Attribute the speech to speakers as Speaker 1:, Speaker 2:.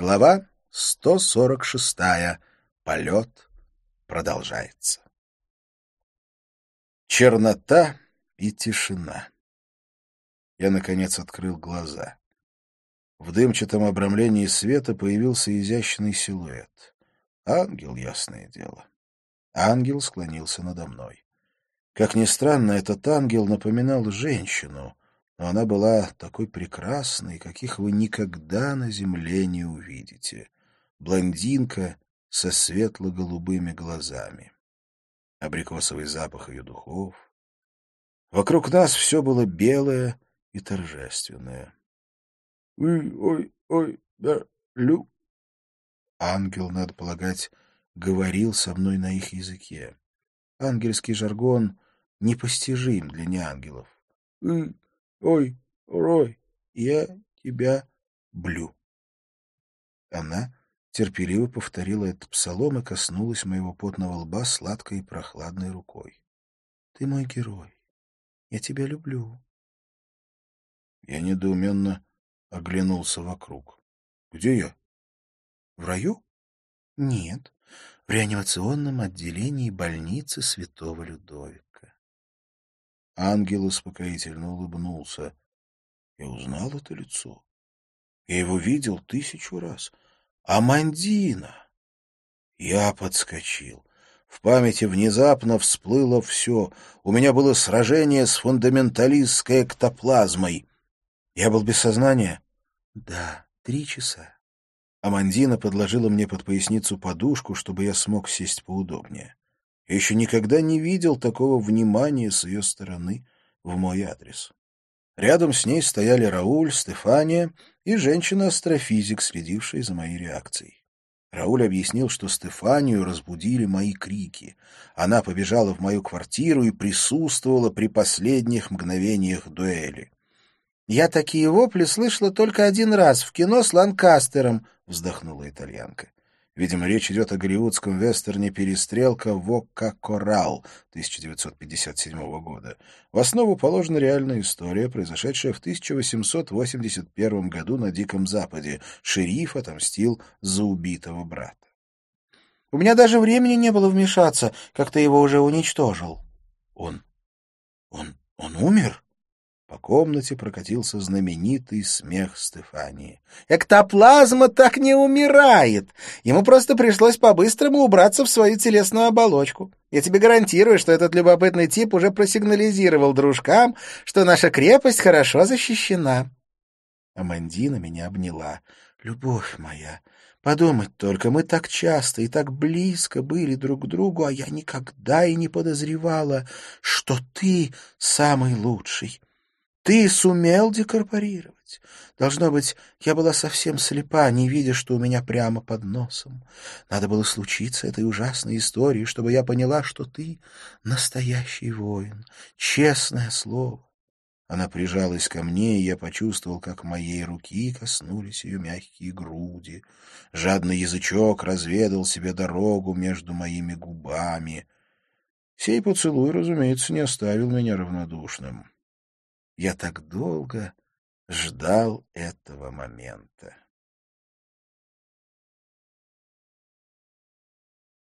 Speaker 1: Глава 146. Полет продолжается. Чернота и тишина. Я, наконец, открыл глаза. В дымчатом обрамлении света появился изящный силуэт. Ангел, ясное дело. Ангел склонился надо мной. Как ни странно, этот ангел напоминал женщину, но она была такой прекрасной, каких вы никогда на земле не увидите. Блондинка со светло-голубыми глазами. Абрикосовый запах ее духов. Вокруг нас все было белое и торжественное. «Ой, ой, ой, да, лю...» Ангел, надо полагать, говорил со мной на их языке. Ангельский жаргон непостижим для неангелов. «Ой, Ой, Рой, я тебя блю. Она терпеливо повторила этот псалом и коснулась моего потного лба сладкой и прохладной рукой. — Ты мой герой. Я тебя люблю. Я недоуменно оглянулся вокруг. — Где я? — В раю? — Нет, в реанимационном отделении больницы святого Людовика. Ангел успокоительно улыбнулся. Я узнал это лицо. Я его видел тысячу раз. Амандина! Я подскочил. В памяти внезапно всплыло все. У меня было сражение с фундаменталистской эктоплазмой. Я был без сознания? Да, три часа. Амандина подложила мне под поясницу подушку, чтобы я смог сесть поудобнее. Я еще никогда не видел такого внимания с ее стороны в мой адрес. Рядом с ней стояли Рауль, Стефания и женщина-астрофизик, следившая за моей реакцией. Рауль объяснил, что Стефанию разбудили мои крики. Она побежала в мою квартиру и присутствовала при последних мгновениях дуэли. «Я такие вопли слышала только один раз в кино с Ланкастером», — вздохнула итальянка. Видимо, речь идет о голливудском вестерне «Перестрелка Вокка Коралл» 1957 года. В основу положена реальная история, произошедшая в 1881 году на Диком Западе. Шериф отомстил за убитого брата. «У меня даже времени не было вмешаться, как ты его уже уничтожил». «Он... он... он умер?» По комнате прокатился знаменитый смех Стефании. «Эктоплазма так не умирает! Ему просто пришлось по-быстрому убраться в свою телесную оболочку. Я тебе гарантирую, что этот любопытный тип уже просигнализировал дружкам, что наша крепость хорошо защищена». Амандина меня обняла. «Любовь моя, подумать только, мы так часто и так близко были друг к другу, а я никогда и не подозревала, что ты самый лучший». Ты сумел декорпорировать. Должно быть, я была совсем слепа, не видя, что у меня прямо под носом. Надо было случиться этой ужасной истории, чтобы я поняла, что ты настоящий воин, честное слово. Она прижалась ко мне, и я почувствовал, как моей руки коснулись ее мягкие груди. Жадный язычок разведал себе дорогу между моими губами. Сей поцелуй, разумеется, не оставил меня равнодушным. Я так долго ждал этого момента.